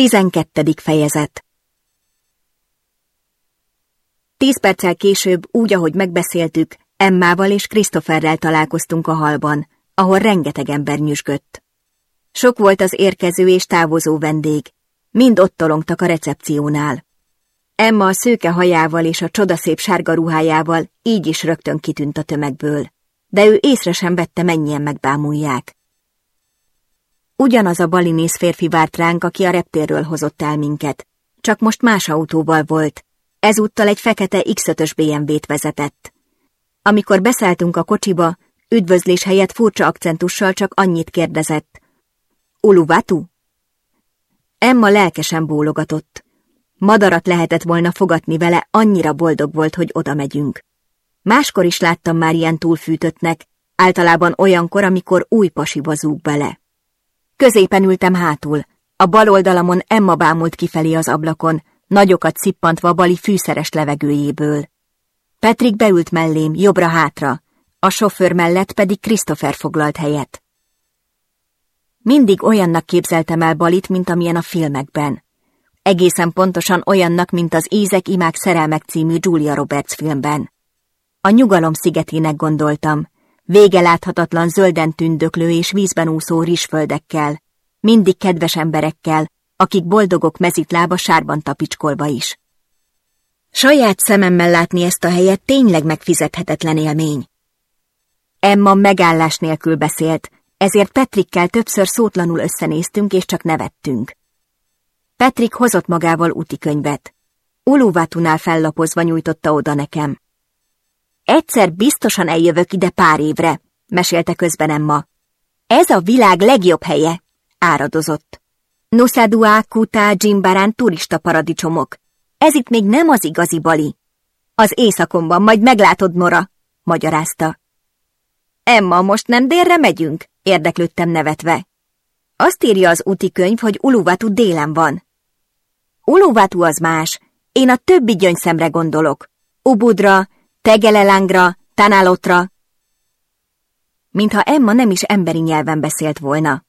Tizenkettedik fejezet Tíz perccel később, úgy, ahogy megbeszéltük, Emmával és Christopherrel találkoztunk a halban, ahol rengeteg ember nyüzsgött. Sok volt az érkező és távozó vendég, mind ott tolongtak a recepciónál. Emma a szőke hajával és a csodaszép sárga ruhájával így is rögtön kitűnt a tömegből, de ő észre sem vette, mennyien megbámulják. Ugyanaz a balinész férfi várt ránk, aki a reptérről hozott el minket, csak most más autóval volt, ezúttal egy fekete X5-ös BMW-t vezetett. Amikor beszálltunk a kocsiba, üdvözlés helyett furcsa akcentussal csak annyit kérdezett. Uluvatu? Emma lelkesen bólogatott. Madarat lehetett volna fogatni vele, annyira boldog volt, hogy oda megyünk. Máskor is láttam már ilyen túlfűtöttnek, általában olyankor, amikor új pasiba zúg bele. Középen ültem hátul, a bal oldalamon Emma bámult kifelé az ablakon, nagyokat szippantva Bali fűszeres levegőjéből. Petrik beült mellém, jobbra-hátra, a sofőr mellett pedig Christopher foglalt helyet. Mindig olyannak képzeltem el Balit, mint amilyen a filmekben. Egészen pontosan olyannak, mint az Ízek, imák, szerelmek című Julia Roberts filmben. A nyugalom szigetének gondoltam, vége láthatatlan zölden tündöklő és vízben úszó rizsföldekkel, mindig kedves emberekkel, akik boldogok mezitlába sárban tapicskolva is. Saját szememmel látni ezt a helyet tényleg megfizethetetlen élmény. Emma megállás nélkül beszélt, ezért Petrikkel többször szótlanul összenéztünk és csak nevettünk. Petrik hozott magával útikönyvet. Uluvátunál fellapozva nyújtotta oda nekem. Egyszer biztosan eljövök ide pár évre, mesélte közben Emma. Ez a világ legjobb helye, áradozott. Nusadua, Kuta, Jimbarán turista paradicsomok. Ez itt még nem az igazi Bali. Az északomban, majd meglátod, Nora, magyarázta. Emma, most nem délre megyünk? érdeklődtem nevetve. Azt írja az úti könyv, hogy Uluvatu délen van. Uluvatu az más, én a többi gyöngyszemre gondolok. Ubudra, Tegelelángra, Tanálotra. Mintha Emma nem is emberi nyelven beszélt volna.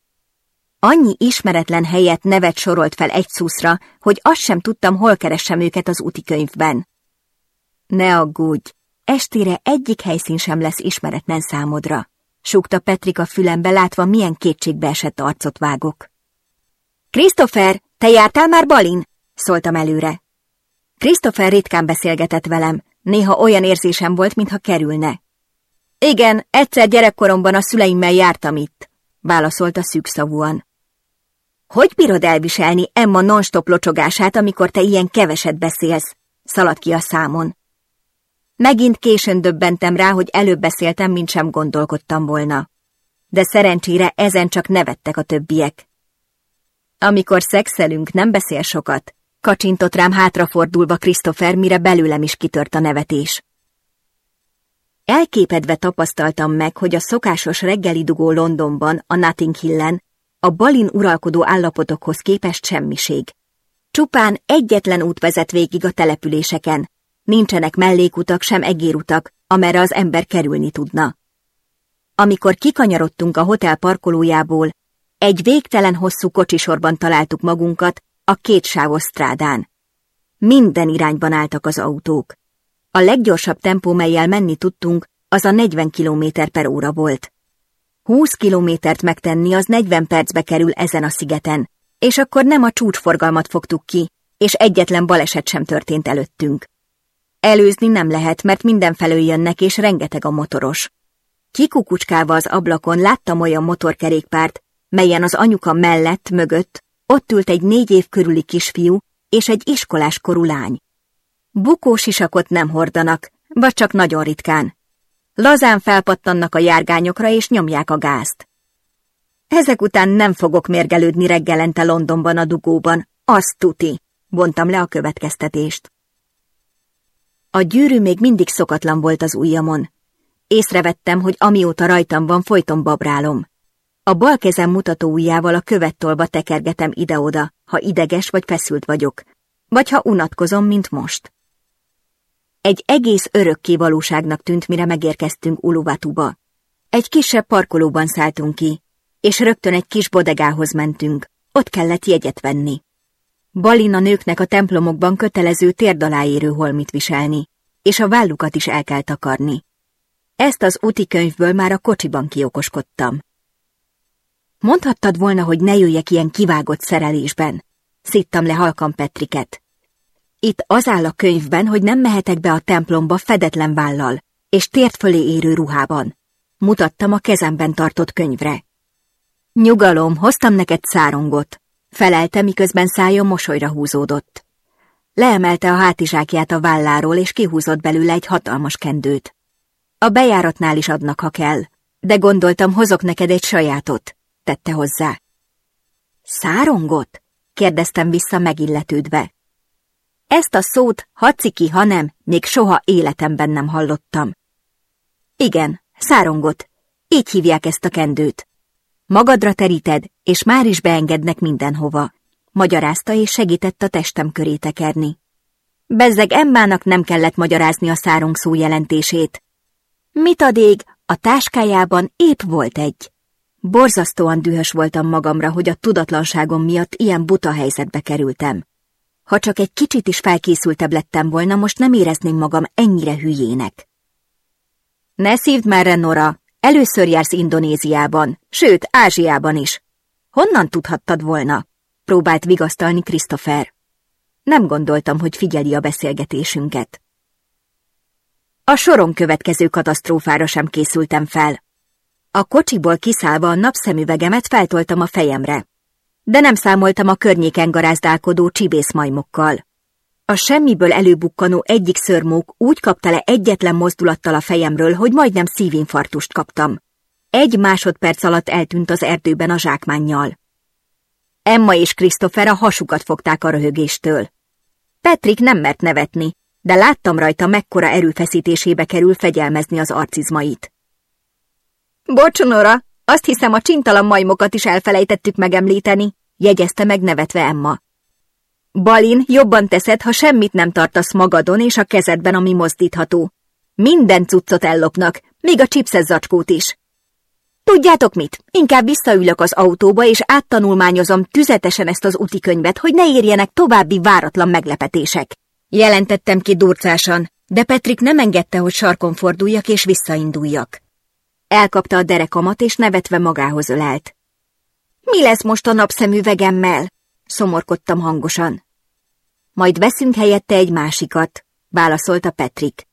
Annyi ismeretlen helyet nevet sorolt fel egy szuszra, hogy azt sem tudtam, hol keressem őket az útikönyvben. Ne aggódj, estére egyik helyszín sem lesz ismeretlen számodra, súgta Petrik a fülembe, látva milyen kétségbe esett arcot vágok. Christopher, te jártál már Balin? szóltam előre. Christopher ritkán beszélgetett velem, néha olyan érzésem volt, mintha kerülne. Igen, egyszer gyerekkoromban a szüleimmel jártam itt, válaszolta szűkszavúan. Hogy bírod elviselni Emma non-stop locsogását, amikor te ilyen keveset beszélsz? Szaladt ki a számon. Megint későn döbbentem rá, hogy előbb beszéltem, mint sem gondolkodtam volna. De szerencsére ezen csak nevettek a többiek. Amikor szexelünk, nem beszél sokat, kacsintott rám hátrafordulva Christopher, mire belőlem is kitört a nevetés. Elképedve tapasztaltam meg, hogy a szokásos reggeli dugó Londonban, a Notting Hillen, a balin uralkodó állapotokhoz képest semmiség. Csupán egyetlen út vezet végig a településeken, nincsenek mellékutak, sem egérutak, amerre az ember kerülni tudna. Amikor kikanyarodtunk a hotel parkolójából, egy végtelen hosszú kocsisorban találtuk magunkat a kétsávos strádán. Minden irányban álltak az autók. A leggyorsabb tempó, melyel menni tudtunk, az a 40 km per óra volt. 20 kilométert megtenni az 40 percbe kerül ezen a szigeten, és akkor nem a csúcsforgalmat fogtuk ki, és egyetlen baleset sem történt előttünk. Előzni nem lehet, mert mindenfelől jönnek, és rengeteg a motoros. Kikukucskálva az ablakon láttam olyan motorkerékpárt, melyen az anyuka mellett, mögött, ott ült egy négy év körüli kisfiú és egy iskolás korú lány. Bukósisakot nem hordanak, vagy csak nagyon ritkán. Lazán felpattannak a járgányokra és nyomják a gázt. Ezek után nem fogok mérgelődni reggelente Londonban a dugóban, azt tuti, bontam le a következtetést. A gyűrű még mindig szokatlan volt az ujjamon. Észrevettem, hogy amióta rajtam van, folyton babrálom. A bal kezem mutató ujjával a követtolba tekergetem ide-oda, ha ideges vagy feszült vagyok, vagy ha unatkozom, mint most. Egy egész örökké valóságnak tűnt, mire megérkeztünk Uluvatuba. Egy kisebb parkolóban szálltunk ki, és rögtön egy kis bodegához mentünk, ott kellett jegyet venni. Balin a nőknek a templomokban kötelező térdaláérő holmit viselni, és a vállukat is el kell takarni. Ezt az úti könyvből már a kocsiban kiokoskodtam. Mondhattad volna, hogy ne jöjjek ilyen kivágott szerelésben. Szittam le halkan Petriket. Itt az áll a könyvben, hogy nem mehetek be a templomba fedetlen vállal, és tért fölé érő ruhában. Mutattam a kezemben tartott könyvre. Nyugalom, hoztam neked szárongot, felelte, miközben szája mosolyra húzódott. Leemelte a hátizsákját a válláról, és kihúzott belőle egy hatalmas kendőt. A bejáratnál is adnak, ha kell, de gondoltam, hozok neked egy sajátot, tette hozzá. Szárongot? kérdeztem vissza megilletődve. Ezt a szót, haciki, ha nem, még soha életemben nem hallottam. Igen, szárongot. Így hívják ezt a kendőt. Magadra teríted, és már is beengednek mindenhova. Magyarázta és segített a testem köré tekerni. Bezzeg Embának nem kellett magyarázni a szárong szó jelentését. Mit adég, a táskájában épp volt egy. Borzasztóan dühös voltam magamra, hogy a tudatlanságom miatt ilyen buta helyzetbe kerültem. Ha csak egy kicsit is felkészültebb lettem volna, most nem érezném magam ennyire hülyének. Ne szívd már, Nora! Először jársz Indonéziában, sőt, Ázsiában is. Honnan tudhattad volna? Próbált vigasztalni Christopher. Nem gondoltam, hogy figyeli a beszélgetésünket. A soron következő katasztrófára sem készültem fel. A kocsiból kiszállva a napszemüvegemet feltoltam a fejemre. De nem számoltam a környéken garázdálkodó csibészmajmokkal. A semmiből előbukkanó egyik szörmók úgy kapta le egyetlen mozdulattal a fejemről, hogy majdnem szívinfarktust kaptam. Egy másodperc alatt eltűnt az erdőben a zsákmánnyal. Emma és Christopher a hasukat fogták a röhögéstől. Petrik nem mert nevetni, de láttam rajta mekkora erőfeszítésébe kerül fegyelmezni az arcizmait. Bocs, Nora, azt hiszem a csintalan majmokat is elfelejtettük megemlíteni, jegyezte megnevetve Emma. Balin, jobban teszed, ha semmit nem tartasz magadon és a kezedben, ami mozdítható. Minden cuccot ellopnak, még a chipszes zacskót is. Tudjátok mit? Inkább visszaülök az autóba, és áttanulmányozom tüzetesen ezt az könyvet, hogy ne érjenek további váratlan meglepetések. Jelentettem ki durcásan, de Petrik nem engedte, hogy sarkon forduljak és visszainduljak. Elkapta a derekamat, és nevetve magához ölelt. Mi lesz most a napszemüvegemmel? Szomorkodtam hangosan. Majd veszünk helyette egy másikat, válaszolta Petrik.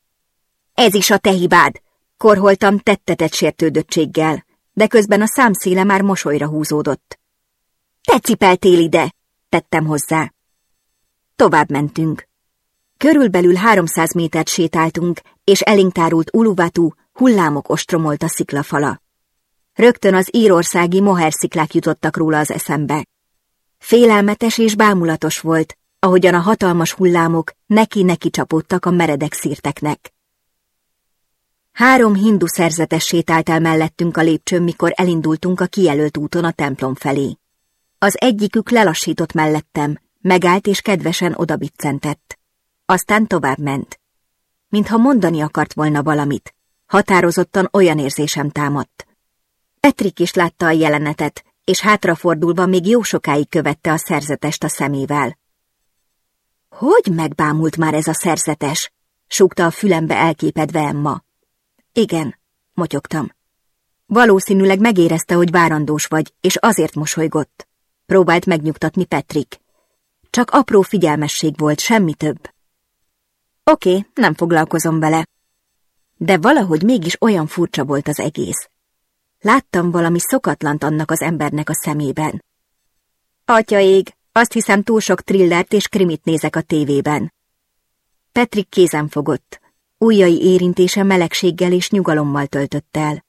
Ez is a te hibád, korholtam tettetett sértődöttséggel, de közben a számszéle már mosolyra húzódott. Te cipeltél ide, tettem hozzá. Tovább mentünk. Körülbelül háromszáz métert sétáltunk, és elénk tárult Uluvatu hullámok ostromolt a sziklafala. Rögtön az írországi mohersziklák jutottak róla az eszembe. Félelmetes és bámulatos volt, ahogyan a hatalmas hullámok neki-neki csapódtak a meredek szírteknek. Három hindu szerzetes sétált el mellettünk a lépcsőn, mikor elindultunk a kijelölt úton a templom felé. Az egyikük lelassított mellettem, megállt és kedvesen odabiccentett. Aztán tovább ment. Mintha mondani akart volna valamit, határozottan olyan érzésem támadt. Petrik is látta a jelenetet, és hátrafordulva még jó sokáig követte a szerzetest a szemével. Hogy megbámult már ez a szerzetes? súgta a fülembe elképedve Emma. Igen, motyogtam. Valószínűleg megérezte, hogy várandós vagy, és azért mosolygott. Próbált megnyugtatni Petrik. Csak apró figyelmesség volt, semmi több. Oké, nem foglalkozom vele. De valahogy mégis olyan furcsa volt az egész. Láttam valami szokatlant annak az embernek a szemében. Atyaég, azt hiszem túl sok trillert és krimit nézek a tévében. Petrik kézen fogott. Ujjai érintése melegséggel és nyugalommal töltött el,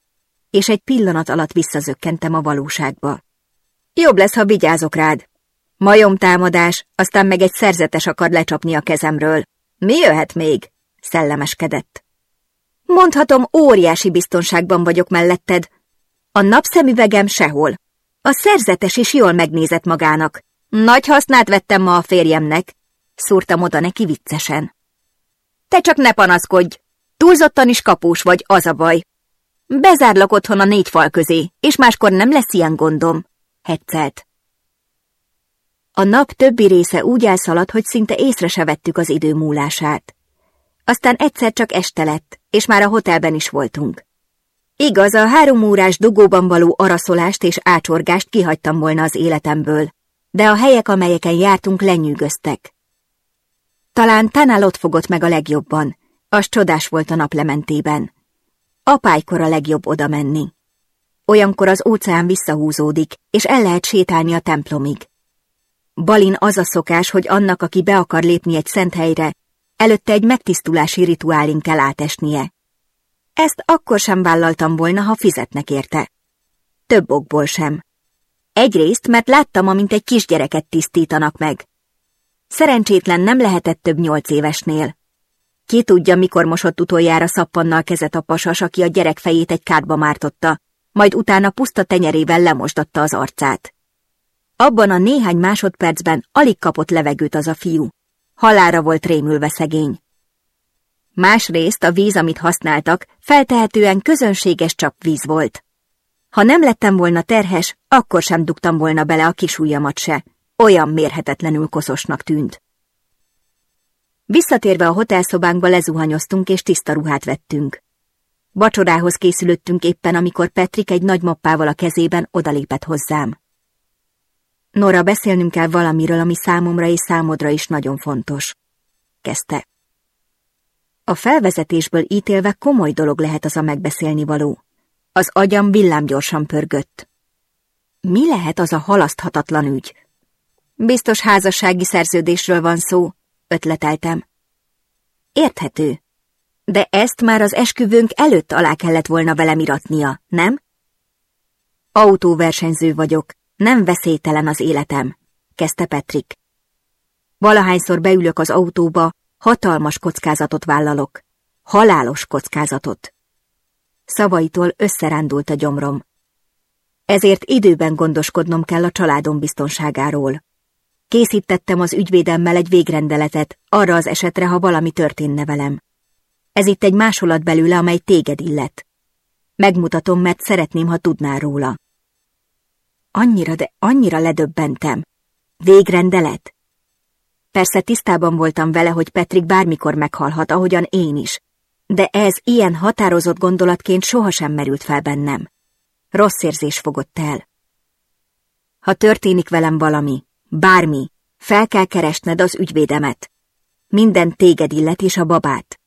és egy pillanat alatt visszazökkentem a valóságba. Jobb lesz, ha vigyázok rád. Majom támadás, aztán meg egy szerzetes akar lecsapni a kezemről. Mi jöhet még? Szellemeskedett. Mondhatom, óriási biztonságban vagyok melletted, a napszemüvegem sehol. A szerzetes is jól megnézett magának. Nagy hasznát vettem ma a férjemnek, szúrtam oda neki viccesen. Te csak ne panaszkodj, túlzottan is kapós vagy, az a baj. Bezárlak otthon a négy fal közé, és máskor nem lesz ilyen gondom, heccelt. A nap többi része úgy elszaladt, hogy szinte észre se vettük az idő múlását. Aztán egyszer csak este lett, és már a hotelben is voltunk. Igaz, a három órás dugóban való araszolást és ácsorgást kihagytam volna az életemből, de a helyek, amelyeken jártunk, lenyűgöztek. Talán Tanál ott fogott meg a legjobban, az csodás volt a naplementében. Apálykor a legjobb oda menni. Olyankor az óceán visszahúzódik, és el lehet sétálni a templomig. Balin az a szokás, hogy annak, aki be akar lépni egy szent helyre, előtte egy megtisztulási rituálin kell átesnie. Ezt akkor sem vállaltam volna, ha fizetnek érte. Több okból sem. Egyrészt, mert láttam, amint egy kisgyereket tisztítanak meg. Szerencsétlen nem lehetett több nyolc évesnél. Ki tudja, mikor mosott utoljára szappannal kezet a pasas, aki a gyerek fejét egy kádba mártotta, majd utána puszta tenyerével lemosdatta az arcát. Abban a néhány másodpercben alig kapott levegőt az a fiú. Halára volt rémülve szegény. Másrészt a víz, amit használtak, feltehetően közönséges csapvíz volt. Ha nem lettem volna terhes, akkor sem dugtam volna bele a kis ujjamat se. Olyan mérhetetlenül koszosnak tűnt. Visszatérve a hotelszobánkba lezuhanyoztunk és tiszta ruhát vettünk. Vacsorához készülöttünk éppen, amikor Petrik egy nagy mappával a kezében odalépett hozzám. Nora, beszélnünk kell valamiről, ami számomra és számodra is nagyon fontos. Kezdte. A felvezetésből ítélve komoly dolog lehet az a megbeszélni való. Az agyam villámgyorsan pörgött. Mi lehet az a halaszthatatlan ügy? Biztos házassági szerződésről van szó, ötleteltem. Érthető. De ezt már az esküvőnk előtt alá kellett volna velem iratnia, nem? Autóversenyző vagyok, nem veszélytelen az életem, kezdte Petrik. Valahányszor beülök az autóba, hatalmas kockázatot vállalok. Halálos kockázatot. Szavaitól összerándult a gyomrom. Ezért időben gondoskodnom kell a családom biztonságáról. Készítettem az ügyvédemmel egy végrendeletet, arra az esetre, ha valami történne velem. Ez itt egy másolat belőle, amely téged illet. Megmutatom, mert szeretném, ha tudnál róla. Annyira, de annyira ledöbbentem. Végrendelet? Persze tisztában voltam vele, hogy Petrik bármikor meghalhat, ahogyan én is, de ez ilyen határozott gondolatként sohasem merült fel bennem. Rossz érzés fogott el. Ha történik velem valami, bármi, fel kell keresned az ügyvédemet. Minden téged illet és a babát.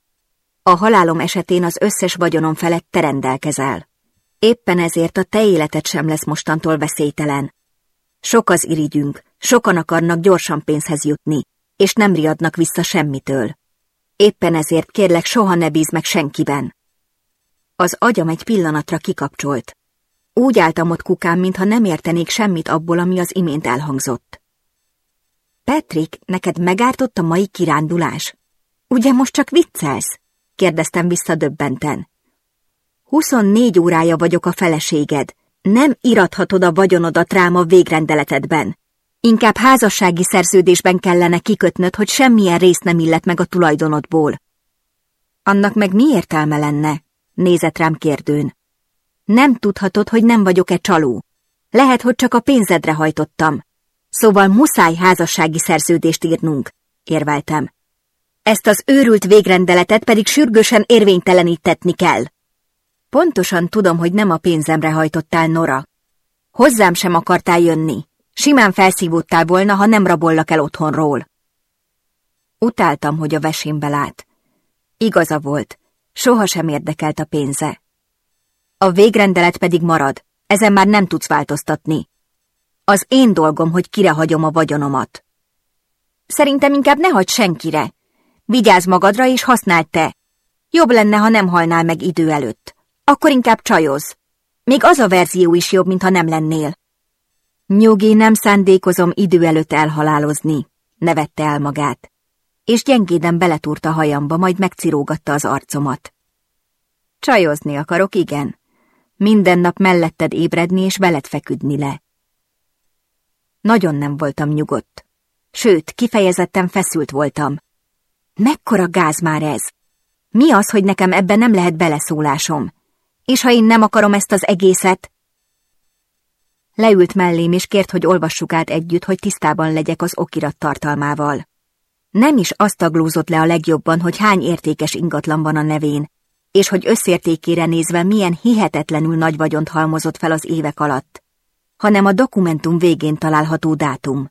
A halálom esetén az összes vagyonom felett te rendelkezel. Éppen ezért a te életed sem lesz mostantól veszélytelen. Sok az irigyünk, sokan akarnak gyorsan pénzhez jutni, és nem riadnak vissza semmitől. Éppen ezért kérlek soha ne bíz meg senkiben. Az agyam egy pillanatra kikapcsolt. Úgy álltam ott kukám, mintha nem értenék semmit abból, ami az imént elhangzott. Petrik, neked megártott a mai kirándulás? Ugye most csak viccelsz? kérdeztem vissza döbbenten. 24 órája vagyok a feleséged. Nem irathatod a vagyonodat rám a végrendeletedben. Inkább házassági szerződésben kellene kikötnöd, hogy semmilyen részt nem illet meg a tulajdonodból. Annak meg mi értelme lenne? Nézett rám kérdőn. Nem tudhatod, hogy nem vagyok-e csaló. Lehet, hogy csak a pénzedre hajtottam. Szóval muszáj házassági szerződést írnunk, érveltem. Ezt az őrült végrendeletet pedig sürgősen érvénytelenítetni kell. Pontosan tudom, hogy nem a pénzemre hajtottál, Nora. Hozzám sem akartál jönni. Simán felszívódtál volna, ha nem rabollak el otthonról. Utáltam, hogy a vesémbe lát. Igaza volt, sohasem érdekelt a pénze. A végrendelet pedig marad, ezen már nem tudsz változtatni. Az én dolgom, hogy kire hagyom a vagyonomat. Szerintem inkább ne hagyd senkire. Vigyázz magadra és használd te. Jobb lenne, ha nem halnál meg idő előtt. Akkor inkább csajoz. Még az a verzió is jobb, mintha nem lennél. Nyugi, nem szándékozom idő előtt elhalálozni, nevette el magát, és gyengéden beletúrta a hajamba, majd megcirógatta az arcomat. Csajozni akarok, igen. Minden nap melletted ébredni és veled feküdni le. Nagyon nem voltam nyugodt. Sőt, kifejezetten feszült voltam. Mekkora gáz már ez? Mi az, hogy nekem ebben nem lehet beleszólásom? És ha én nem akarom ezt az egészet? Leült mellém és kért, hogy olvassuk át együtt, hogy tisztában legyek az okirat tartalmával. Nem is azt taglózott le a legjobban, hogy hány értékes ingatlan van a nevén, és hogy összértékére nézve milyen hihetetlenül nagy vagyont halmozott fel az évek alatt, hanem a dokumentum végén található dátum.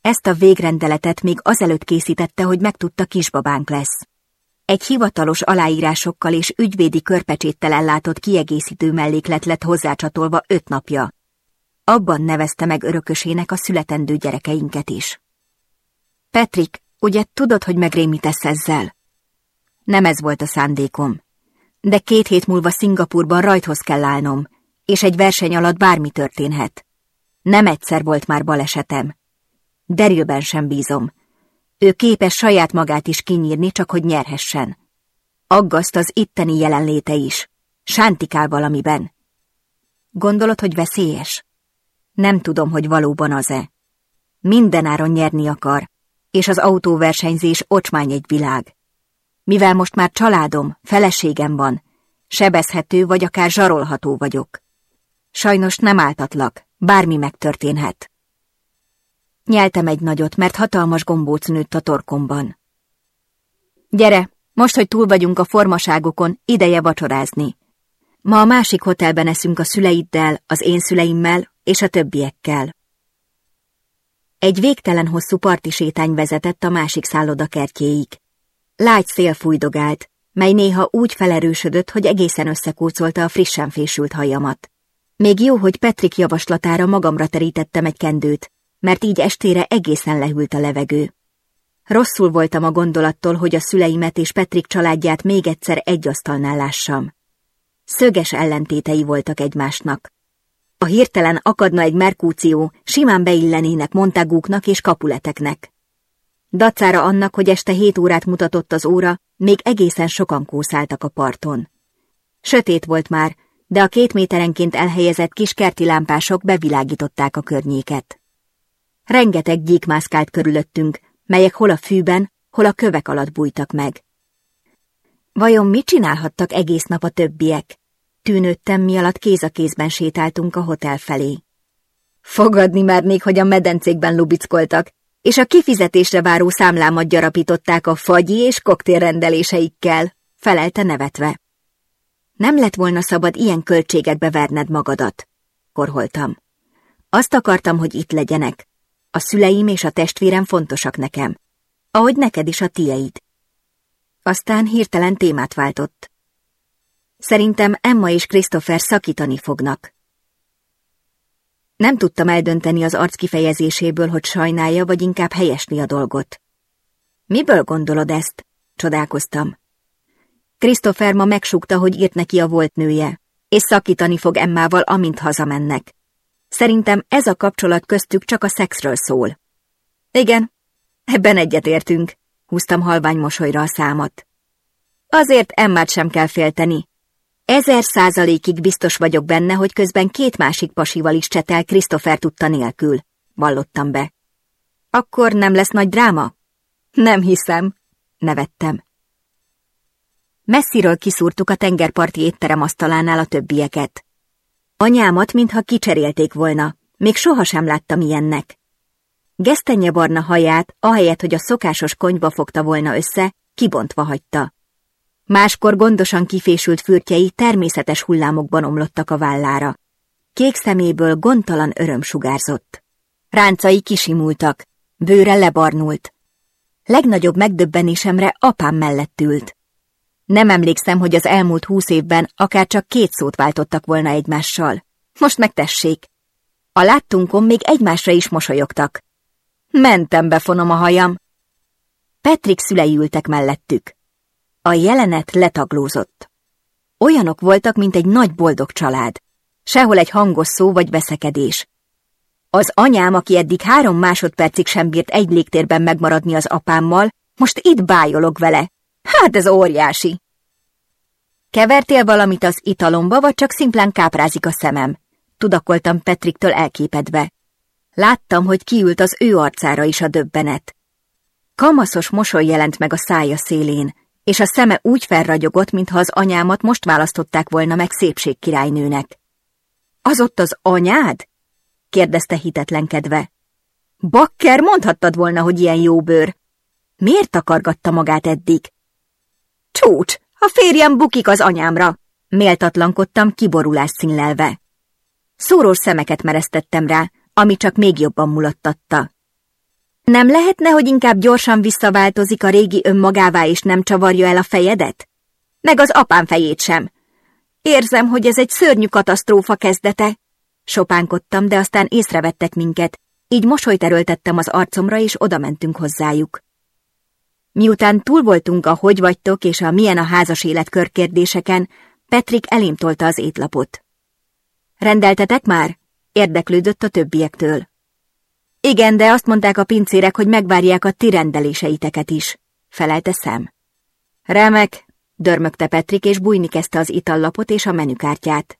Ezt a végrendeletet még azelőtt készítette, hogy megtudta kisbabánk lesz. Egy hivatalos aláírásokkal és ügyvédi körpecséttel ellátott kiegészítő melléklet lett hozzácsatolva öt napja. Abban nevezte meg örökösének a születendő gyerekeinket is. Petrik, ugye tudod, hogy megrémítesz ezzel? Nem ez volt a szándékom. De két hét múlva Szingapurban rajthoz kell állnom, és egy verseny alatt bármi történhet. Nem egyszer volt már balesetem. Derilben sem bízom. Ő képes saját magát is kinyírni, csak hogy nyerhessen. Aggaszt az itteni jelenléte is. Sántikál valamiben. Gondolod, hogy veszélyes? Nem tudom, hogy valóban az-e. Mindenáron nyerni akar, és az autóversenyzés ocsmány egy világ. Mivel most már családom, feleségem van, sebezhető vagy akár zsarolható vagyok. Sajnos nem áltatlak, bármi megtörténhet. Nyeltem egy nagyot, mert hatalmas gombóc nőtt a torkomban. Gyere, most, hogy túl vagyunk a formaságokon, ideje vacsorázni. Ma a másik hotelben eszünk a szüleiddel, az én szüleimmel és a többiekkel. Egy végtelen hosszú parti sétány vezetett a másik szálloda kertjéig. Lágy szél fújdogált, mely néha úgy felerősödött, hogy egészen összekúcolta a frissen fésült hajamat. Még jó, hogy Petrik javaslatára magamra terítettem egy kendőt, mert így estére egészen lehűlt a levegő. Rosszul voltam a gondolattól, hogy a szüleimet és Petrik családját még egyszer egy asztalnál lássam. Szöges ellentétei voltak egymásnak. A hirtelen akadna egy merkúció, simán beillenének montagúknak és kapuleteknek. Dacára annak, hogy este hét órát mutatott az óra, még egészen sokan kószáltak a parton. Sötét volt már, de a két méterenként elhelyezett kis kerti lámpások bevilágították a környéket. Rengeteg gyík mászkált körülöttünk, melyek hol a fűben, hol a kövek alatt bújtak meg. Vajon mit csinálhattak egész nap a többiek? Tűnődtem, mi alatt kéz a kézben sétáltunk a hotel felé. Fogadni mernék, hogy a medencékben lubickoltak, és a kifizetésre váró számlámat gyarapították a fagyi és koktélrendeléseikkel, felelte nevetve. Nem lett volna szabad ilyen költségekbe verned magadat, korholtam. Azt akartam, hogy itt legyenek, a szüleim és a testvérem fontosak nekem, ahogy neked is a tieid. Aztán hirtelen témát váltott. Szerintem Emma és Christopher szakítani fognak. Nem tudtam eldönteni az arc kifejezéséből, hogy sajnálja, vagy inkább helyesni a dolgot. Miből gondolod ezt? Csodálkoztam. Christopher ma megsúgta, hogy írt neki a volt nője, és szakítani fog Emmával, amint hazamennek. Szerintem ez a kapcsolat köztük csak a szexről szól. Igen, ebben egyetértünk, húztam halvány mosolyra a számot. Azért Emmát sem kell félteni. Ezer százalékig biztos vagyok benne, hogy közben két másik pasival is csetel Christopher tudta nélkül, vallottam be. Akkor nem lesz nagy dráma? Nem hiszem, nevettem. Messziről kiszúrtuk a tengerparti étterem asztalánál a többieket. Anyámat, mintha kicserélték volna, még sohasem láttam ilyennek. barna haját, ahelyett, hogy a szokásos konyba fogta volna össze, kibontva hagyta. Máskor gondosan kifésült fürtjei természetes hullámokban omlottak a vállára. Kék szeméből gondtalan öröm sugárzott. Ráncai kisimultak, bőre lebarnult. Legnagyobb megdöbbenésemre apám mellett ült. Nem emlékszem, hogy az elmúlt húsz évben akár csak két szót váltottak volna egymással. Most megtessék. A láttunkon még egymásra is mosolyogtak. Mentem befonom a hajam. Petrik szülei ültek mellettük. A jelenet letaglózott. Olyanok voltak, mint egy nagy boldog család. Sehol egy hangos szó vagy veszekedés. Az anyám, aki eddig három másodpercig sem bírt egy légtérben megmaradni az apámmal, most itt bájolog vele, Hát ez óriási. Kevertél valamit az italomba, vagy csak szimplán káprázik a szemem? Tudakoltam Petriktől elképedve. Láttam, hogy kiült az ő arcára is a döbbenet. Kamaszos mosoly jelent meg a szája szélén, és a szeme úgy felragyogott, mintha az anyámat most választották volna meg szépségkirálynőnek. Az ott az anyád? kérdezte hitetlenkedve. Bakker, mondhattad volna, hogy ilyen jó bőr. Miért takargatta magát eddig? Csúcs, a férjem bukik az anyámra, méltatlankodtam kiborulás színlelve. Szórós szemeket mereztettem rá, ami csak még jobban mulattatta. Nem lehetne, hogy inkább gyorsan visszaváltozik a régi önmagává, és nem csavarja el a fejedet? Meg az apám fejét sem. Érzem, hogy ez egy szörnyű katasztrófa kezdete. Sopánkodtam, de aztán észrevettek minket, így mosolyt erőltettem az arcomra, és odamentünk hozzájuk. Miután túl voltunk a hogy vagytok és a milyen a házas élet körkérdéseken, Petrik elém tolta az étlapot. Rendeltetek már? Érdeklődött a többiektől. Igen, de azt mondták a pincérek, hogy megvárják a ti rendeléseiteket is, felelte szem. Remek, dörmögte Petrik, és bújni kezdte az itallapot és a menükártyát.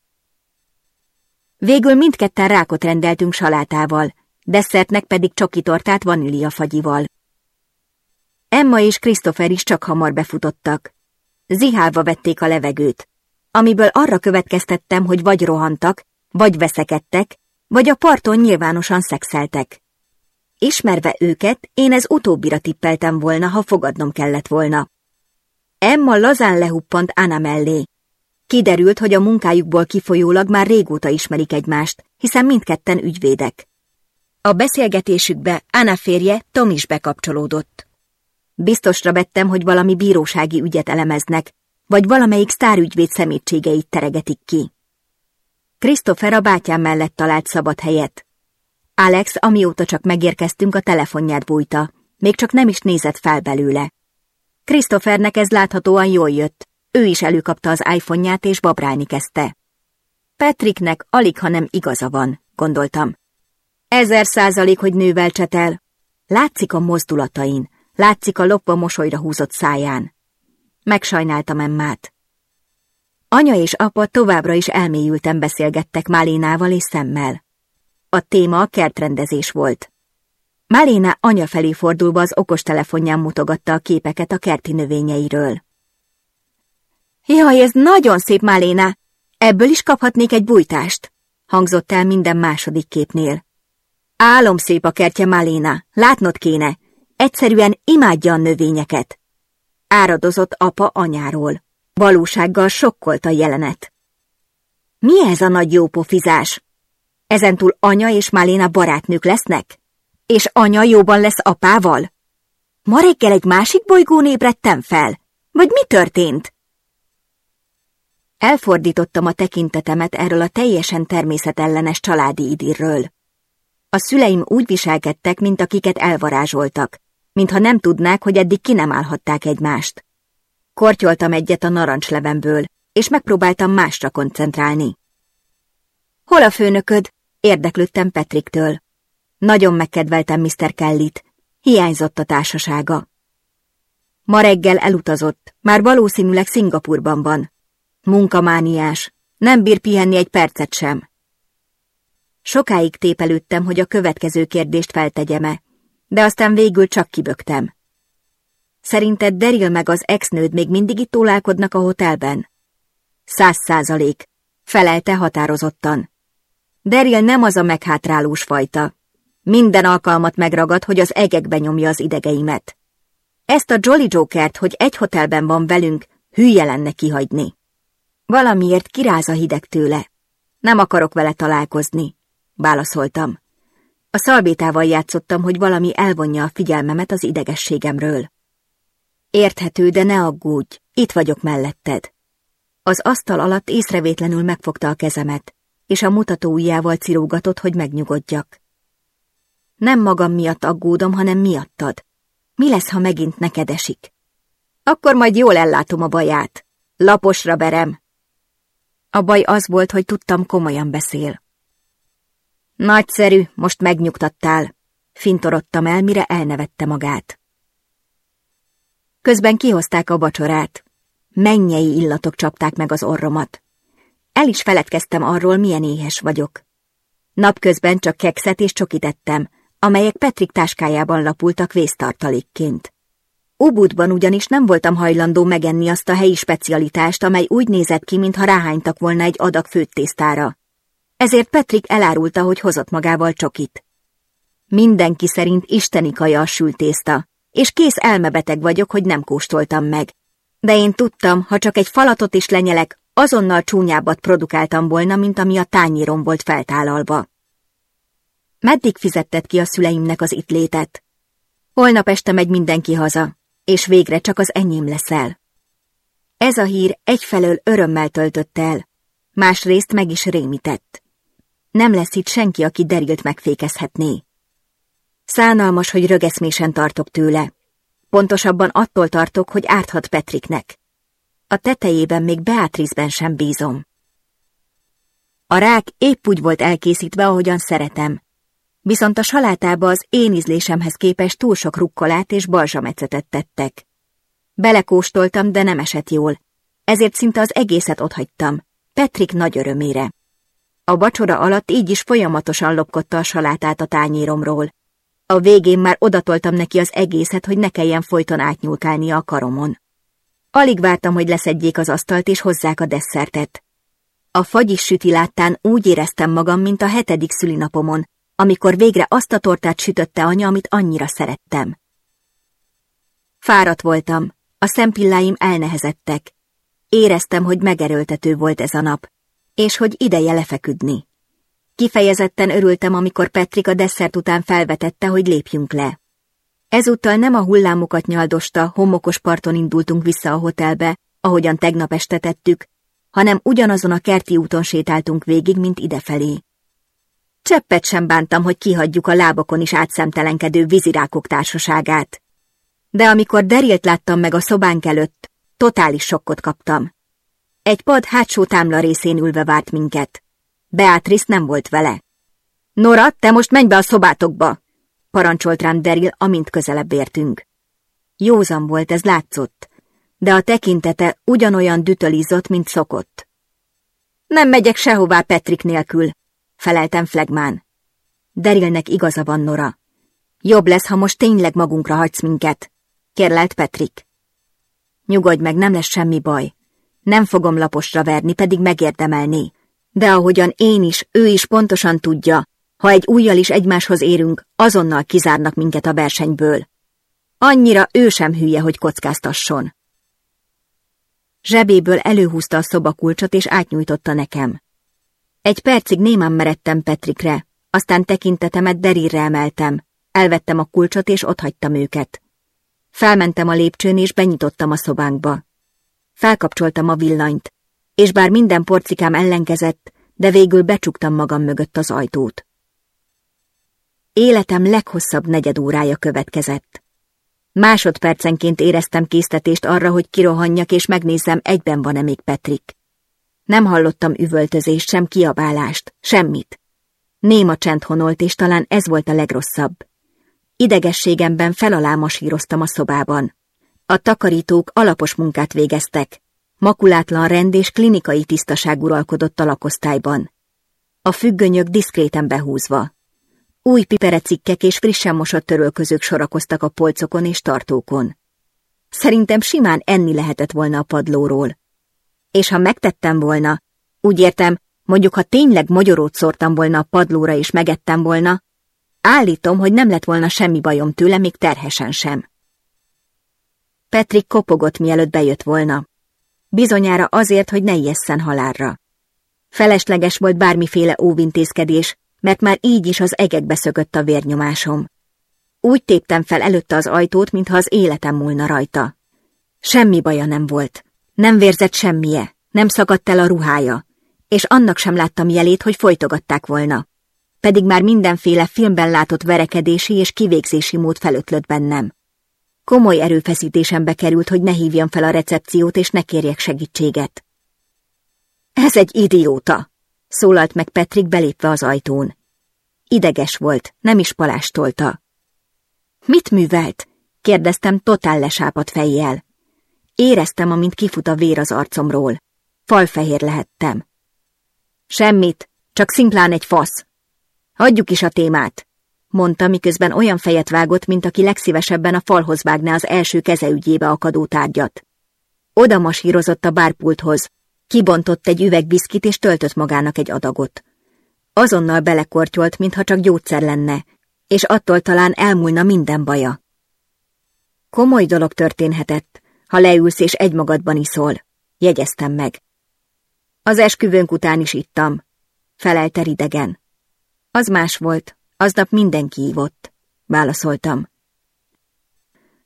Végül mindketten rákot rendeltünk salátával, desszertnek pedig csokitortát vaníliafagyival. Emma és Christopher is csak hamar befutottak. Zihálva vették a levegőt, amiből arra következtettem, hogy vagy rohantak, vagy veszekedtek, vagy a parton nyilvánosan szexeltek. Ismerve őket, én ez utóbbira tippeltem volna, ha fogadnom kellett volna. Emma lazán lehuppant Anna mellé. Kiderült, hogy a munkájukból kifolyólag már régóta ismerik egymást, hiszen mindketten ügyvédek. A beszélgetésükbe Anna férje Tom is bekapcsolódott. Biztosra vettem, hogy valami bírósági ügyet elemeznek, vagy valamelyik sztárügyvéd szemétségeit teregetik ki. Christopher a bátyám mellett talált szabad helyet. Alex, amióta csak megérkeztünk, a telefonját bújta, még csak nem is nézett fel belőle. Christophernek ez láthatóan jól jött, ő is előkapta az iPhone-ját és babrálni kezdte. Patricknek alig, ha nem igaza van, gondoltam. Ezer százalék, hogy nővel csetel. Látszik a mozdulatain, látszik a lopva mosolyra húzott száján. Megsajnáltam Emmát. Anya és apa továbbra is elmélyülten beszélgettek Málénával és szemmel. A téma a kertrendezés volt. Máléna anya felé fordulva az okostelefonján mutogatta a képeket a kerti növényeiről. Jaj, ez nagyon szép, Máléna! Ebből is kaphatnék egy bújtást, hangzott el minden második képnél. Álom szép a kertje, Máléna, látnod kéne. Egyszerűen imádja a növényeket. Áradozott apa anyáról. Valósággal sokkolt a jelenet. Mi ez a nagy jópofizás? Ezentúl anya és Máléna barátnők lesznek? És anya jóban lesz apával? Ma reggel egy másik bolygón ébredtem fel? Vagy mi történt? Elfordítottam a tekintetemet erről a teljesen természetellenes családi idírről. A szüleim úgy viselkedtek, mint akiket elvarázsoltak, mintha nem tudnák, hogy eddig ki nem állhatták egymást. Kortyoltam egyet a narancslevemből, és megpróbáltam másra koncentrálni. Hol a főnököd? Érdeklődtem Petriktől. Nagyon megkedveltem Mr. Kellyt. Hiányzott a társasága. Ma reggel elutazott, már valószínűleg Szingapurban van. Munkamániás, nem bír pihenni egy percet sem. Sokáig tépelődtem, hogy a következő kérdést feltegyeme, de aztán végül csak kibögtem. Szerinted Deril meg az exnőd még mindig itt tólálkodnak a hotelben? Száz százalék, felelte határozottan. Deril nem az a meghátrálós fajta. Minden alkalmat megragad, hogy az egekbe nyomja az idegeimet. Ezt a Jolly Jokert, hogy egy hotelben van velünk, hülye lenne kihagyni. Valamiért kiráz a hideg tőle. Nem akarok vele találkozni, válaszoltam. A szalbétával játszottam, hogy valami elvonja a figyelmemet az idegességemről. Érthető, de ne aggódj, itt vagyok melletted. Az asztal alatt észrevétlenül megfogta a kezemet, és a mutató ujjával cirógatott, hogy megnyugodjak. Nem magam miatt aggódom, hanem miattad. Mi lesz, ha megint neked esik? Akkor majd jól ellátom a baját. Laposra berem. A baj az volt, hogy tudtam, komolyan beszél. Nagyszerű, most megnyugtattál. Fintorodtam el, mire elnevette magát. Közben kihozták a vacsorát. Mennyei illatok csapták meg az orromat. El is feledkeztem arról, milyen éhes vagyok. Napközben csak kekszet és csokit ettem, amelyek Petrik táskájában lapultak vésztartalékként. Ubudban ugyanis nem voltam hajlandó megenni azt a helyi specialitást, amely úgy nézett ki, mintha ráhánytak volna egy adag főtt tésztára. Ezért Petrik elárulta, hogy hozott magával csokit. Mindenki szerint isteni kaja a sült tészta, és kész elmebeteg vagyok, hogy nem kóstoltam meg. De én tudtam, ha csak egy falatot is lenyelek, azonnal csúnyábbat produkáltam volna, mint ami a tányérom volt feltálalva. Meddig fizetted ki a szüleimnek az itt létet? Holnap este megy mindenki haza, és végre csak az enyém leszel. Ez a hír egyfelől örömmel töltött el, másrészt meg is rémített. Nem lesz itt senki, aki derilt megfékezhetné. Szánalmas, hogy rögeszmésen tartok tőle. Pontosabban attól tartok, hogy árthat Petriknek. A tetejében még Beatrice-ben sem bízom. A rák épp úgy volt elkészítve, ahogyan szeretem. Viszont a salátába az én ízlésemhez képest túl sok rukkolát és balzsamecetet tettek. Belekóstoltam, de nem esett jól. Ezért szinte az egészet otthagytam. Petrik nagy örömére. A vacsora alatt így is folyamatosan lopkodta a salátát a tányéromról. A végén már odatoltam neki az egészet, hogy ne kelljen folyton átnyúlkálnia a karomon. Alig vártam, hogy leszedjék az asztalt és hozzák a desszertet. A fagyis süti láttán úgy éreztem magam, mint a hetedik szülinapomon, amikor végre azt a tortát sütötte anya, amit annyira szerettem. Fáradt voltam, a szempilláim elnehezettek. Éreztem, hogy megerőltető volt ez a nap, és hogy ideje lefeküdni. Kifejezetten örültem, amikor Petrik a desszert után felvetette, hogy lépjünk le. Ezúttal nem a hullámokat nyaldosta, homokos parton indultunk vissza a hotelbe, ahogyan tegnap este tettük, hanem ugyanazon a kerti úton sétáltunk végig, mint idefelé. Cseppet sem bántam, hogy kihagyjuk a lábokon is átszemtelenkedő vízirákok társaságát. De amikor Derilt láttam meg a szobánk előtt, totális sokkot kaptam. Egy pad hátsó támla részén ülve várt minket. Beatrice nem volt vele. Nora, te most menj be a szobátokba! parancsolt rám Deril, amint közelebb értünk. Józan volt, ez látszott, de a tekintete ugyanolyan dütölizott, mint szokott. Nem megyek sehová Petrik nélkül, feleltem Flegmán. Derilnek igaza van, Nora. Jobb lesz, ha most tényleg magunkra hagysz minket, kérlelt Petrik. Nyugodj meg, nem lesz semmi baj. Nem fogom laposra verni, pedig megérdemelné. De ahogyan én is, ő is pontosan tudja, ha egy újjal is egymáshoz érünk, azonnal kizárnak minket a versenyből. Annyira ő sem hülye, hogy kockáztasson. Zsebéből előhúzta a szobakulcsot és átnyújtotta nekem. Egy percig némán meredtem Petrikre, aztán tekintetemet derirre emeltem, elvettem a kulcsot és otthagytam őket. Felmentem a lépcsőn és benyitottam a szobánkba. Felkapcsoltam a villanyt, és bár minden porcikám ellenkezett, de végül becsuktam magam mögött az ajtót. Életem leghosszabb negyed órája következett. Másodpercenként éreztem késztetést arra, hogy kirohanjak és megnézzem, egyben van-e még Petrik. Nem hallottam üvöltözést, sem kiabálást, semmit. Néma csend honolt, és talán ez volt a legrosszabb. Idegességemben felalá masíroztam a szobában. A takarítók alapos munkát végeztek. Makulátlan rend és klinikai tisztaság uralkodott a lakosztályban. A függönyök diszkréten behúzva. Új piperecikkek és frissen mosott törölközők sorakoztak a polcokon és tartókon. Szerintem simán enni lehetett volna a padlóról. És ha megtettem volna, úgy értem, mondjuk ha tényleg magyarót szórtam volna a padlóra és megettem volna, állítom, hogy nem lett volna semmi bajom tőle, még terhesen sem. Petrik kopogott, mielőtt bejött volna. Bizonyára azért, hogy ne ijesszen halálra. Felesleges volt bármiféle óvintézkedés, mert már így is az egekbe szögött a vérnyomásom. Úgy téptem fel előtte az ajtót, mintha az életem múlna rajta. Semmi baja nem volt. Nem vérzett semmije, nem szakadt el a ruhája, és annak sem láttam jelét, hogy folytogatták volna. Pedig már mindenféle filmben látott verekedési és kivégzési mód felötlött bennem. Komoly erőfeszítésembe került, hogy ne hívjam fel a recepciót és ne kérjek segítséget. Ez egy idióta, szólalt meg Petrik belépve az ajtón. Ideges volt, nem is palástolta. Mit művelt? kérdeztem totál lesápat fejjel. Éreztem, amint kifut a vér az arcomról. Falfehér lehettem. Semmit, csak szimplán egy fasz. Hagyjuk is a témát, mondta, miközben olyan fejet vágott, mint aki legszívesebben a falhoz vágná az első kezeügyébe akadó tárgyat. Oda masírozott a bárpulthoz, kibontott egy üveg biszkit és töltött magának egy adagot. azonnal belekortyolt, mintha csak gyógyszer lenne, és attól talán elmúlna minden baja. Komoly dolog történhetett, ha leülsz és egymagadban iszol, jegyeztem meg. Az esküvőnk után is ittam, felelte ridegen. Az más volt, aznap mindenki ívott, válaszoltam.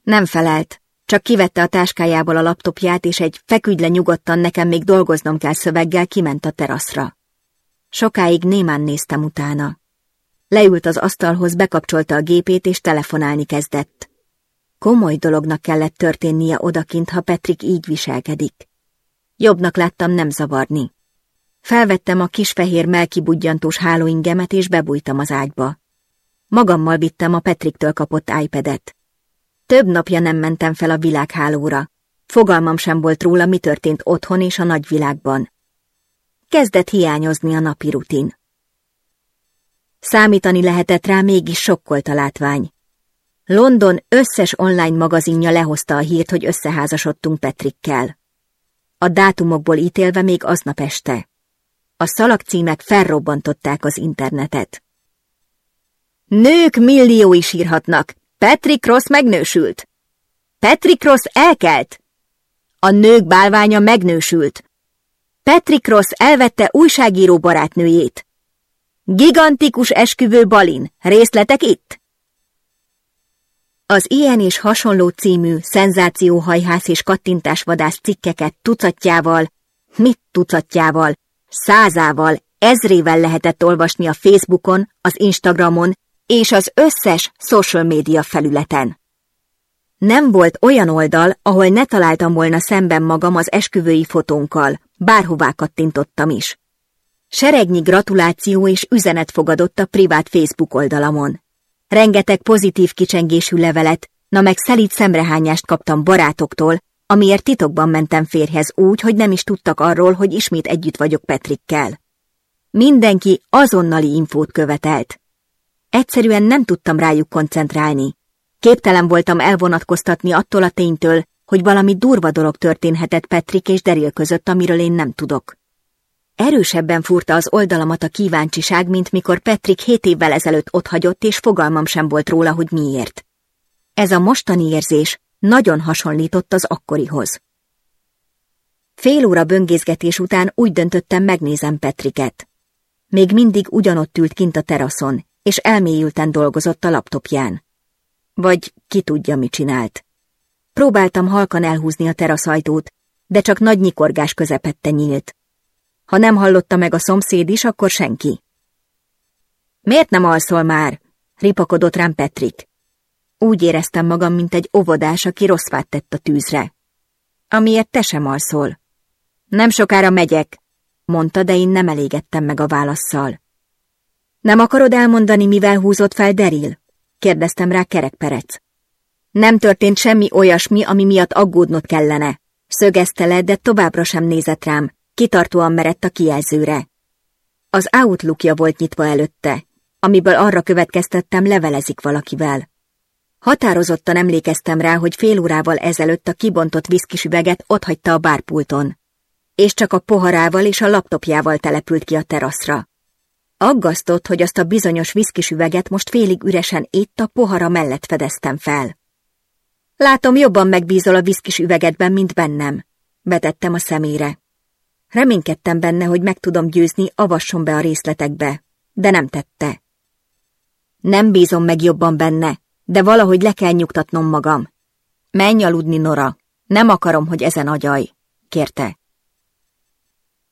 Nem felelt, csak kivette a táskájából a laptopját, és egy feküdj le nyugodtan, nekem még dolgoznom kell szöveggel, kiment a teraszra. Sokáig némán néztem utána. Leült az asztalhoz, bekapcsolta a gépét, és telefonálni kezdett. Komoly dolognak kellett történnie odakint, ha Petrik így viselkedik. Jobbnak láttam nem zavarni. Felvettem a kis fehér melkibudjantós hálóingemet, és bebújtam az ágyba. Magammal vittem a Petriktől kapott iPad-et. Több napja nem mentem fel a világhálóra. Fogalmam sem volt róla, mi történt otthon és a nagyvilágban. Kezdett hiányozni a napi rutin. Számítani lehetett rá, mégis sokkolt a látvány. London összes online magazinja lehozta a hírt, hogy összeházasodtunk Petrikkel. A dátumokból ítélve még aznap este. A szalagcímek felrobbantották az internetet. Nők milliói sírhatnak. Patrick Ross megnősült. Patrick Ross elkelt. A nők bálványa megnősült. Patrick Ross elvette újságíró barátnőjét. Gigantikus esküvő Balin. Részletek itt? Az ilyen és hasonló című szenzációhajhász és kattintásvadász cikkeket tucatjával, mit tucatjával, százával, ezrével lehetett olvasni a Facebookon, az Instagramon és az összes social média felületen. Nem volt olyan oldal, ahol ne találtam volna szemben magam az esküvői fotónkkal, bárhová kattintottam is. Seregnyi gratuláció és üzenet fogadott a privát Facebook oldalamon. Rengeteg pozitív kicsengésű levelet, na meg szelíd szemrehányást kaptam barátoktól, amiért titokban mentem férhez úgy, hogy nem is tudtak arról, hogy ismét együtt vagyok Petrikkel. Mindenki azonnali infót követelt. Egyszerűen nem tudtam rájuk koncentrálni. Képtelen voltam elvonatkoztatni attól a ténytől, hogy valami durva dolog történhetett Petrik és Daryl között, amiről én nem tudok. Erősebben furta az oldalamat a kíváncsiság, mint mikor Petrik hét évvel ezelőtt otthagyott, és fogalmam sem volt róla, hogy miért. Ez a mostani érzés nagyon hasonlított az akkorihoz. Fél óra böngészgetés után úgy döntöttem, megnézem Petriket. Még mindig ugyanott ült kint a teraszon, és elmélyülten dolgozott a laptopján. Vagy ki tudja, mit csinált. Próbáltam halkan elhúzni a teraszajtót, de csak nagy nyikorgás közepette nyílt. Ha nem hallotta meg a szomszéd is, akkor senki. Miért nem alszol már? ripakodott rám Petrik. Úgy éreztem magam, mint egy óvodás, aki rossz fát tett a tűzre. Amiért te sem alszol. Nem sokára megyek, mondta, de én nem elégedtem meg a válaszszal. Nem akarod elmondani, mivel húzott fel Deril? kérdeztem rá kerekperec. Nem történt semmi olyasmi, ami miatt aggódnod kellene. Szögezte le, de továbbra sem nézett rám, kitartóan merett a kijelzőre. Az outlookja volt nyitva előtte, amiből arra következtettem, levelezik valakivel. Határozottan emlékeztem rá, hogy fél órával ezelőtt a kibontott viszkis üveget otthagyta a bárpulton, és csak a poharával és a laptopjával települt ki a teraszra. Aggasztott, hogy azt a bizonyos viszkis üveget most félig üresen itt a pohara mellett fedeztem fel. Látom, jobban megbízol a viszkis üvegedben, mint bennem, betettem a szemére. Reménykedtem benne, hogy meg tudom győzni, avasson be a részletekbe, de nem tette. Nem bízom meg jobban benne, de valahogy le kell nyugtatnom magam. Menj aludni, Nora, nem akarom, hogy ezen agyaj, kérte.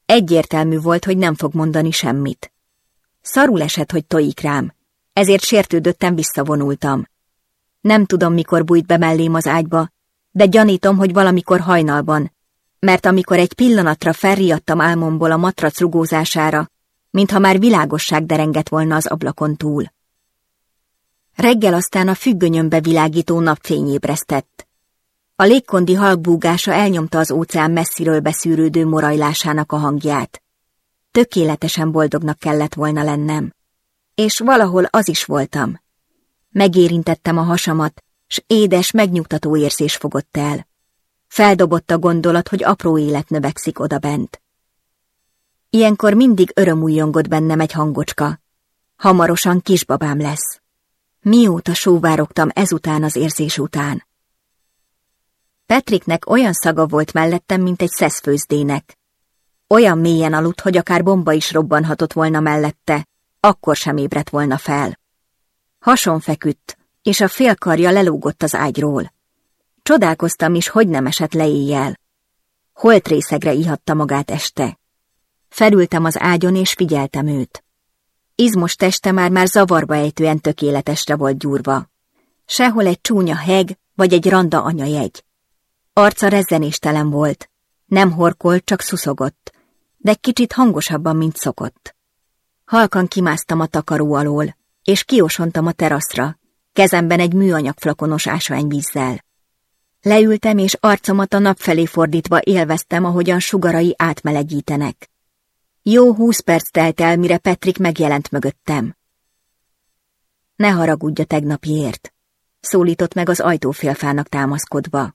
Egyértelmű volt, hogy nem fog mondani semmit. Szarul esett, hogy tojik rám, ezért sértődöttem visszavonultam. Nem tudom, mikor bújt be mellém az ágyba, de gyanítom, hogy valamikor hajnalban, mert amikor egy pillanatra felriadtam álmomból a matrac rugózására, mintha már világosság derengett volna az ablakon túl. Reggel aztán a függönyömbe világító napfény ébresztett. A légkondi halkbúgása elnyomta az óceán messziről beszűrődő morajlásának a hangját. Tökéletesen boldognak kellett volna lennem. És valahol az is voltam. Megérintettem a hasamat, s édes, megnyugtató érzés fogott el. Feldobott a gondolat, hogy apró élet növekszik odabent. Ilyenkor mindig örömújjongott bennem egy hangocska. Hamarosan kisbabám lesz. Mióta sóvárogtam ezután az érzés után. Petriknek olyan szaga volt mellettem, mint egy szeszfőzdének. Olyan mélyen aludt, hogy akár bomba is robbanhatott volna mellette, akkor sem ébredt volna fel. Hason feküdt, és a félkarja lelógott az ágyról. Csodálkoztam is, hogy nem esett le éjjel. részegre ihatta magát este. Felültem az ágyon, és figyeltem őt. Izmos teste már-már zavarba ejtően tökéletesre volt gyúrva. Sehol egy csúnya heg, vagy egy randa anyajegy. Arca rezzenéstelen volt. Nem horkolt, csak szuszogott, de kicsit hangosabban, mint szokott. Halkan kimásztam a takaró alól, és kiosontam a teraszra, kezemben egy műanyag flakonos ásványvízzel. Leültem, és arcomat a nap felé fordítva élveztem, ahogyan sugarai átmelegítenek. Jó húsz perc telt el, mire Petrik megjelent mögöttem. Ne haragudj a tegnapiért, szólított meg az ajtófélfának támaszkodva.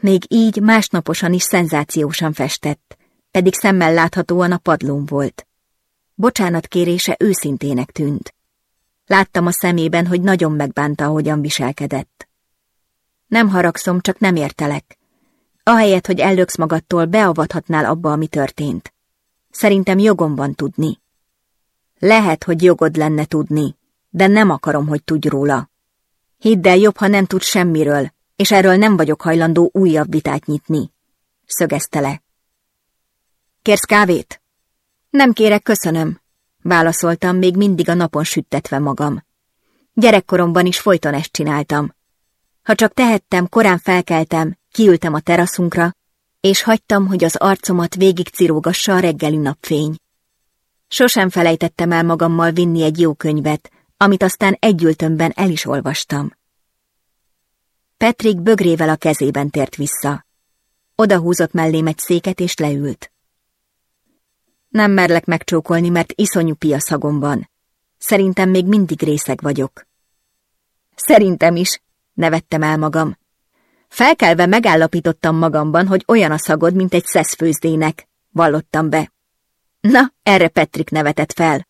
Még így másnaposan is szenzációsan festett, pedig szemmel láthatóan a padlón volt. Bocsánat kérése őszintének tűnt. Láttam a szemében, hogy nagyon megbánta, ahogyan viselkedett. Nem haragszom, csak nem értelek. Ahelyett, hogy ellöksz magadtól, beavathatnál abba, ami történt. Szerintem jogom van tudni. Lehet, hogy jogod lenne tudni, de nem akarom, hogy tudj róla. Hidd el, jobb, ha nem tud semmiről, és erről nem vagyok hajlandó újabb vitát nyitni. Szögezte le. Kérsz kávét? Nem kérek, köszönöm. Válaszoltam, még mindig a napon süttetve magam. Gyerekkoromban is folyton ezt csináltam. Ha csak tehettem, korán felkeltem, kiültem a teraszunkra, és hagytam, hogy az arcomat végig cirógassa a reggeli napfény. Sosem felejtettem el magammal vinni egy jó könyvet, amit aztán együltömben el is olvastam. Petrik bögrével a kezében tért vissza. Oda húzott mellém egy széket és leült. Nem merlek megcsókolni, mert iszonyú pia szagomban. Szerintem még mindig részeg vagyok. Szerintem is, nevettem el magam. Felkelve megállapítottam magamban, hogy olyan a szagod, mint egy szeszfőzdének, vallottam be. Na, erre Petrik nevetett fel.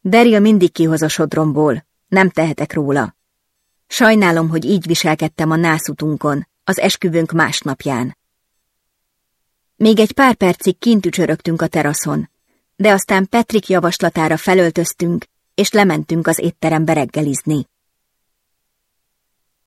Deril mindig kihoz a sodromból, nem tehetek róla. Sajnálom, hogy így viselkedtem a nászutunkon, az esküvőnk másnapján. Még egy pár percig kint ücsörögtünk a teraszon, de aztán Petrik javaslatára felöltöztünk, és lementünk az étterembe reggelizni.